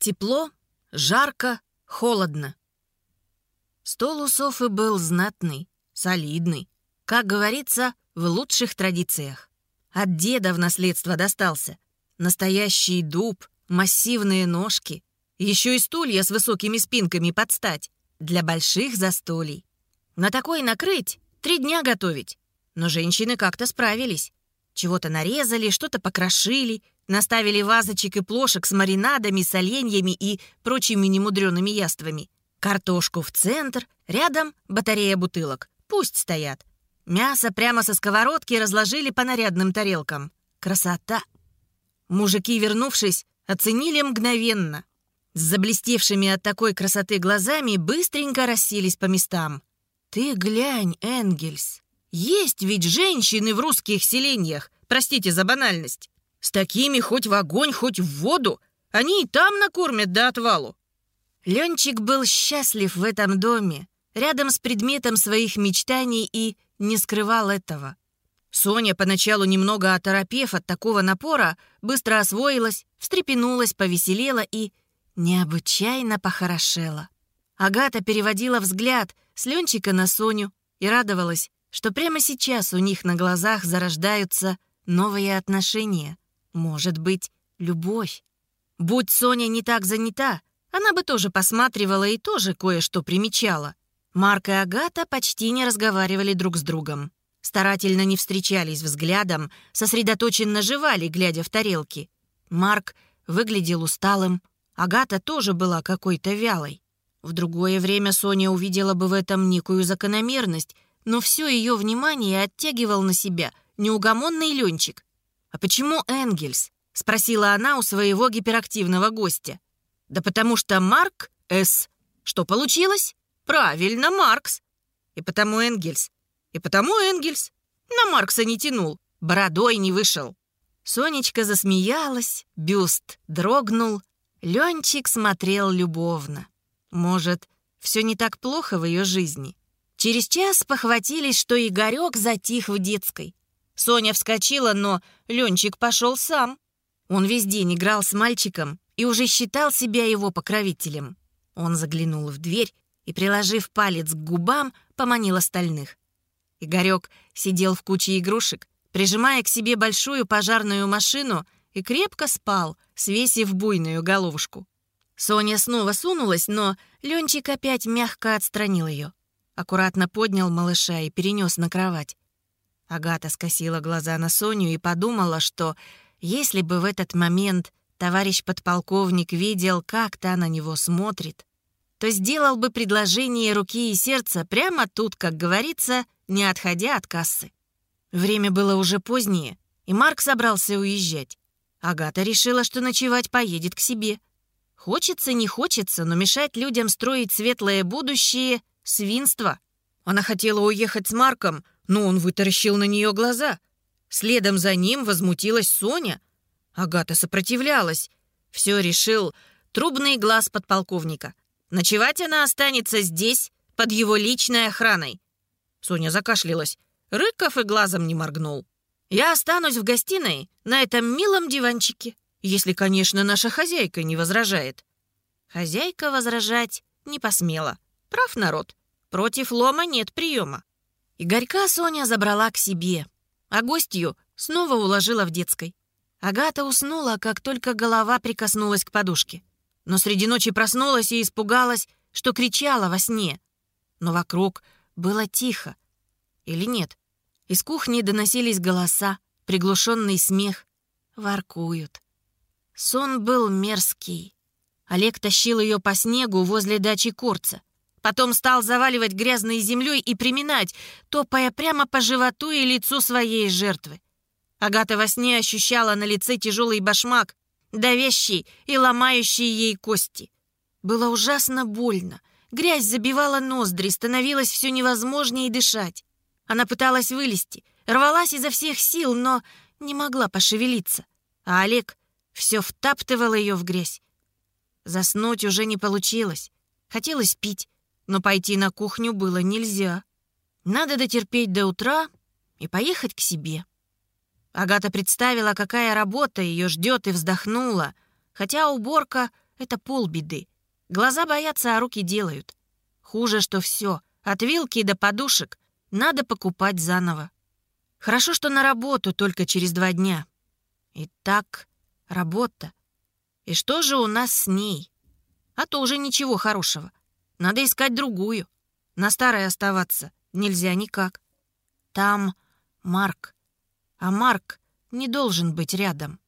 Тепло, жарко, холодно. Стол у Софы был знатный, солидный, как говорится, в лучших традициях. От деда в наследство достался. Настоящий дуб, массивные ножки, еще и стулья с высокими спинками под стать для больших застолий. На такой накрыть, три дня готовить. Но женщины как-то справились. Чего-то нарезали, что-то покрошили, наставили вазочек и плошек с маринадами, соленьями и прочими немудреными яствами. Картошку в центр, рядом батарея бутылок. Пусть стоят. Мясо прямо со сковородки разложили по нарядным тарелкам. Красота! Мужики, вернувшись, оценили мгновенно. С заблестевшими от такой красоты глазами быстренько расселись по местам. «Ты глянь, Энгельс, есть ведь женщины в русских селениях, простите за банальность. С такими хоть в огонь, хоть в воду, они и там накормят до отвалу». Ленчик был счастлив в этом доме, рядом с предметом своих мечтаний и не скрывал этого. Соня, поначалу немного оторопев от такого напора, быстро освоилась, встрепенулась, повеселела и необычайно похорошела. Агата переводила взгляд с Ленчика на Соню и радовалась, что прямо сейчас у них на глазах зарождаются новые отношения. Может быть, любовь. Будь Соня не так занята, она бы тоже посматривала и тоже кое-что примечала. Марк и Агата почти не разговаривали друг с другом. Старательно не встречались взглядом, сосредоточенно жевали, глядя в тарелки. Марк выглядел усталым, Агата тоже была какой-то вялой. В другое время Соня увидела бы в этом некую закономерность, но все ее внимание оттягивал на себя неугомонный Ленчик. «А почему Энгельс?» — спросила она у своего гиперактивного гостя. «Да потому что Марк С. Что получилось?» Правильно, Маркс. И потому Энгельс. И потому Энгельс. На Маркса не тянул, бородой не вышел. Сонечка засмеялась, бюст дрогнул. Ленчик смотрел любовно. Может, все не так плохо в ее жизни. Через час похватились, что Игорек затих в детской. Соня вскочила, но Ленчик пошел сам. Он весь день играл с мальчиком и уже считал себя его покровителем. Он заглянул в дверь и, приложив палец к губам, поманил остальных. Игорек сидел в куче игрушек, прижимая к себе большую пожарную машину и крепко спал, свесив буйную головушку. Соня снова сунулась, но Ленчик опять мягко отстранил ее. Аккуратно поднял малыша и перенес на кровать. Агата скосила глаза на Соню и подумала, что если бы в этот момент товарищ подполковник видел, как та на него смотрит, то сделал бы предложение руки и сердца прямо тут, как говорится, не отходя от кассы. Время было уже позднее, и Марк собрался уезжать. Агата решила, что ночевать поедет к себе. Хочется, не хочется, но мешать людям строить светлое будущее — свинство. Она хотела уехать с Марком, но он вытаращил на нее глаза. Следом за ним возмутилась Соня. Агата сопротивлялась. Все решил трубный глаз подполковника. Ночевать она останется здесь, под его личной охраной. Соня закашлялась. Рыков и глазом не моргнул. Я останусь в гостиной на этом милом диванчике, если, конечно, наша хозяйка не возражает. Хозяйка возражать не посмела. Прав народ. Против лома нет приема. Игорька Соня забрала к себе, а гостью снова уложила в детской. Агата уснула, как только голова прикоснулась к подушке но среди ночи проснулась и испугалась, что кричала во сне. Но вокруг было тихо. Или нет? Из кухни доносились голоса, приглушенный смех. Воркуют. Сон был мерзкий. Олег тащил ее по снегу возле дачи Курца. Потом стал заваливать грязной землей и приминать, топая прямо по животу и лицу своей жертвы. Агата во сне ощущала на лице тяжелый башмак, давящий и ломающий ей кости. Было ужасно больно. Грязь забивала ноздри, становилось все невозможнее дышать. Она пыталась вылезти, рвалась изо всех сил, но не могла пошевелиться. А Олег все втаптывал ее в грязь. Заснуть уже не получилось. Хотелось пить, но пойти на кухню было нельзя. Надо дотерпеть до утра и поехать к себе. Агата представила, какая работа ее ждет, и вздохнула. Хотя уборка — это полбеды. Глаза боятся, а руки делают. Хуже, что все, от вилки до подушек, надо покупать заново. Хорошо, что на работу только через два дня. Итак, работа. И что же у нас с ней? А тоже ничего хорошего. Надо искать другую. На старой оставаться нельзя никак. Там Марк. А Марк не должен быть рядом.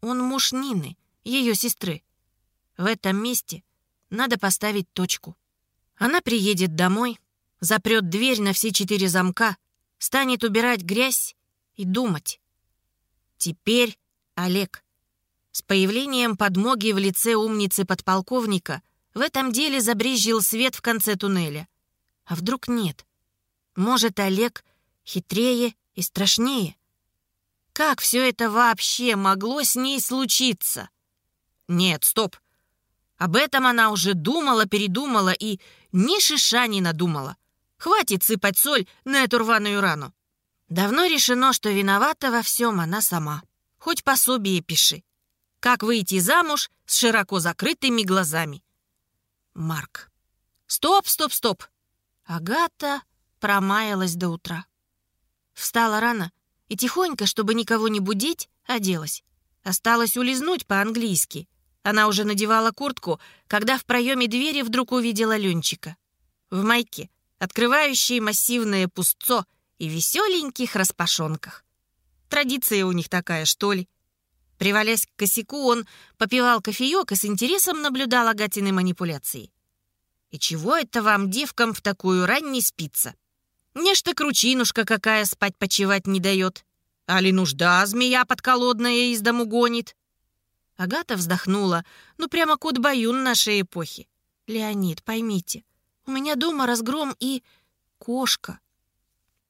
Он муж Нины, ее сестры. В этом месте надо поставить точку. Она приедет домой, запрет дверь на все четыре замка, станет убирать грязь и думать. Теперь Олег. С появлением подмоги в лице умницы подполковника в этом деле забрезжил свет в конце туннеля. А вдруг нет? Может, Олег хитрее и страшнее? Как все это вообще могло с ней случиться? Нет, стоп. Об этом она уже думала, передумала и ни шиша не надумала. Хватит сыпать соль на эту рваную рану. Давно решено, что виновата во всем она сама. Хоть пособие пиши. Как выйти замуж с широко закрытыми глазами. Марк. Стоп, стоп, стоп. Агата промаялась до утра. Встала рано и тихонько, чтобы никого не будить, оделась. Осталось улизнуть по-английски — она уже надевала куртку, когда в проеме двери вдруг увидела Ленчика. В майке, открывающей массивное пустцо и веселеньких распашонках. Традиция у них такая, что ли? Привалясь к косяку, он попивал кофеек и с интересом наблюдал Агатины манипуляции. «И чего это вам, девкам, в такую рань не спится? Нечто кручинушка какая спать-почевать не дает. Али нужда змея подколодная из дому гонит. Агата вздохнула. Ну, прямо кот Баюн нашей эпохи. Леонид, поймите, у меня дома разгром и кошка.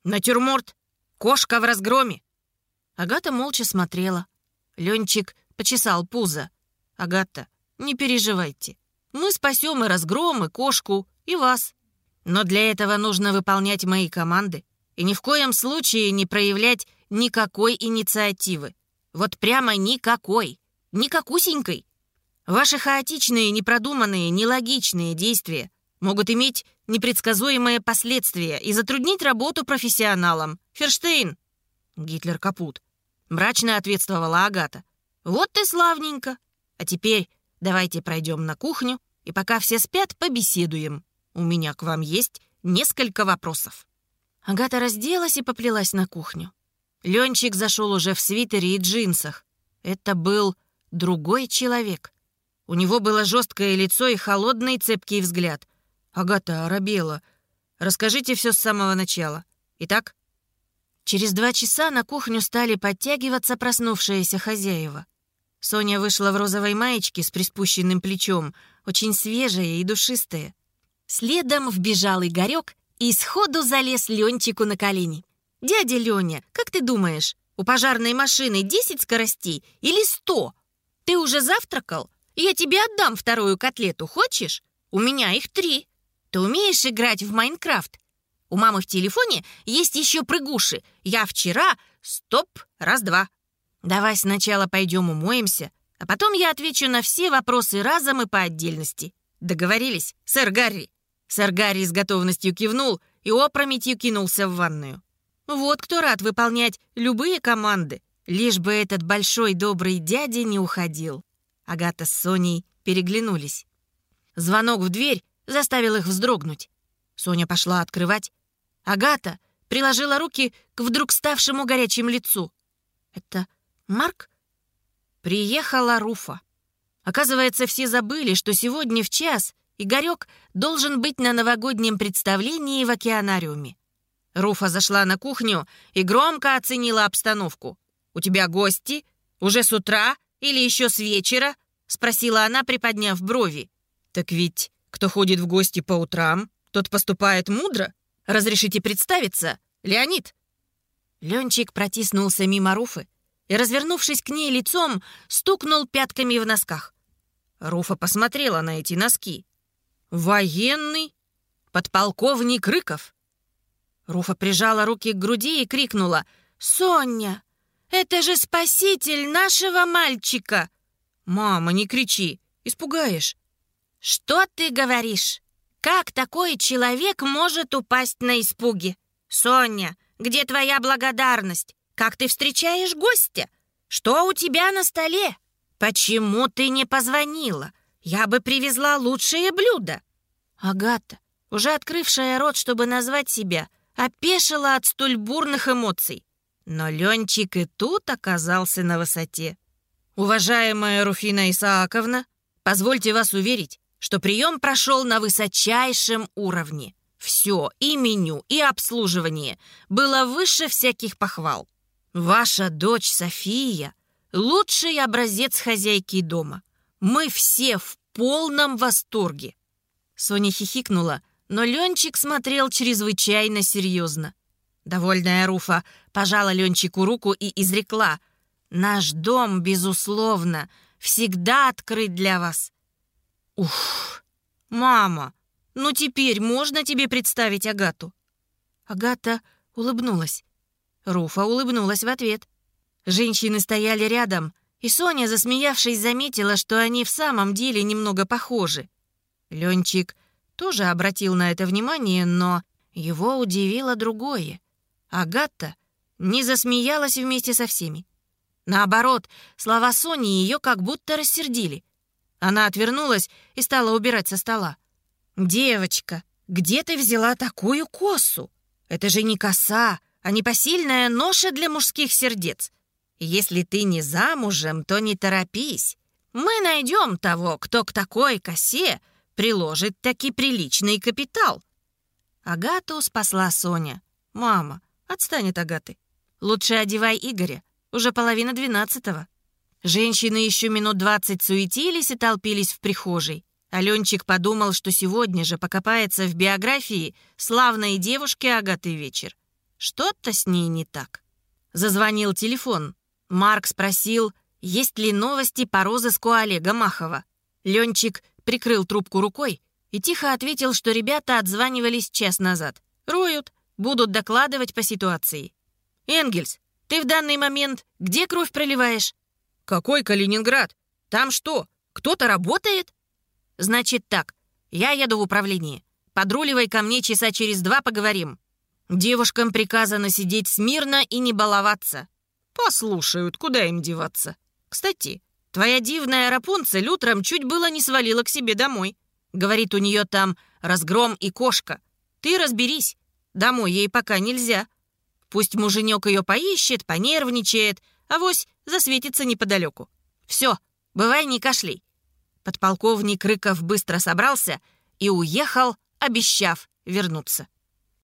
Натюрморт. Кошка в разгроме. Агата молча смотрела. Ленчик почесал пузо. Агата, не переживайте. Мы спасем и разгром, и кошку, и вас. Но для этого нужно выполнять мои команды и ни в коем случае не проявлять никакой инициативы. Вот прямо никакой никакусенькой. Ваши хаотичные, непродуманные, нелогичные действия могут иметь непредсказуемые последствия и затруднить работу профессионалам. Ферштейн. Гитлер капут. Мрачно ответствовала Агата. Вот ты славненько. А теперь давайте пройдем на кухню и пока все спят, побеседуем. У меня к вам есть несколько вопросов. Агата разделась и поплелась на кухню. Ленчик зашел уже в свитере и джинсах. Это был другой человек. У него было жесткое лицо и холодный цепкий взгляд. «Агата оробела. Расскажите все с самого начала. Итак?» Через два часа на кухню стали подтягиваться проснувшиеся хозяева. Соня вышла в розовой маечке с приспущенным плечом, очень свежая и душистая. Следом вбежал Игорек и сходу залез Ленчику на колени. «Дядя Леня, как ты думаешь, у пожарной машины 10 скоростей или 100?» Ты уже завтракал? Я тебе отдам вторую котлету, хочешь? У меня их три. Ты умеешь играть в Майнкрафт? У мамы в телефоне есть еще прыгуши. Я вчера... Стоп, раз-два. Давай сначала пойдем умоемся, а потом я отвечу на все вопросы разом и по отдельности. Договорились, сэр Гарри?» Сэр Гарри с готовностью кивнул и опрометью кинулся в ванную. Вот кто рад выполнять любые команды. Лишь бы этот большой добрый дядя не уходил. Агата с Соней переглянулись. Звонок в дверь заставил их вздрогнуть. Соня пошла открывать. Агата приложила руки к вдруг ставшему горячим лицу. «Это Марк?» Приехала Руфа. Оказывается, все забыли, что сегодня в час Игорек должен быть на новогоднем представлении в океанариуме. Руфа зашла на кухню и громко оценила обстановку. «У тебя гости? Уже с утра или еще с вечера?» — спросила она, приподняв брови. «Так ведь кто ходит в гости по утрам, тот поступает мудро. Разрешите представиться? Леонид?» Ленчик протиснулся мимо Руфы и, развернувшись к ней лицом, стукнул пятками в носках. Руфа посмотрела на эти носки. «Военный? Подполковник Рыков?» Руфа прижала руки к груди и крикнула «Соня! Это же спаситель нашего мальчика!» «Мама, не кричи! Испугаешь». «Что ты говоришь? Как такой человек может упасть на испуге? Соня, где твоя благодарность? Как ты встречаешь гостя? Что у тебя на столе? Почему ты не позвонила? Я бы привезла лучшие блюда». Агата, уже открывшая рот, чтобы назвать себя, опешила от столь бурных эмоций. Но Ленчик и тут оказался на высоте. «Уважаемая Руфина Исааковна, позвольте вас уверить, что прием прошел на высочайшем уровне. Все, и меню, и обслуживание было выше всяких похвал. Ваша дочь София — лучший образец хозяйки дома. Мы все в полном восторге». Соня хихикнула, но Ленчик смотрел чрезвычайно серьезно. Довольная Руфа пожала Ленчику руку и изрекла. «Наш дом, безусловно, всегда открыт для вас». «Ух, мама, ну теперь можно тебе представить Агату?» Агата улыбнулась. Руфа улыбнулась в ответ. Женщины стояли рядом, и Соня, засмеявшись, заметила, что они в самом деле немного похожи. Ленчик тоже обратил на это внимание, но его удивило другое. Агата не засмеялась вместе со всеми. Наоборот, слова Сони ее как будто рассердили. Она отвернулась и стала убирать со стола. «Девочка, где ты взяла такую косу? Это же не коса, а непосильная ноша для мужских сердец. Если ты не замужем, то не торопись. Мы найдем того, кто к такой косе приложит таки приличный капитал». Агату спасла Соня. «Мама, Отстань от Агаты. Лучше одевай Игоря. Уже половина двенадцатого. Женщины еще минут двадцать суетились и толпились в прихожей. Аленчик подумал, что сегодня же покопается в биографии славной девушки Агаты Вечер. Что-то с ней не так. Зазвонил телефон. Марк спросил, есть ли новости по розыску Олега Махова. Ленчик прикрыл трубку рукой и тихо ответил, что ребята отзванивались час назад. Роют, Будут докладывать по ситуации. Энгельс, ты в данный момент где кровь проливаешь? Какой Калининград? Там что, кто-то работает? Значит так, я еду в управление. Подруливай ко мне часа через два поговорим. Девушкам приказано сидеть смирно и не баловаться. Послушают, куда им деваться. Кстати, твоя дивная Рапунцель утром чуть было не свалила к себе домой. Говорит, у нее там разгром и кошка. Ты разберись, Домой ей пока нельзя. Пусть муженек ее поищет, понервничает, а вось засветится неподалеку. Все, бывай не кашлей. Подполковник Рыков быстро собрался и уехал, обещав вернуться.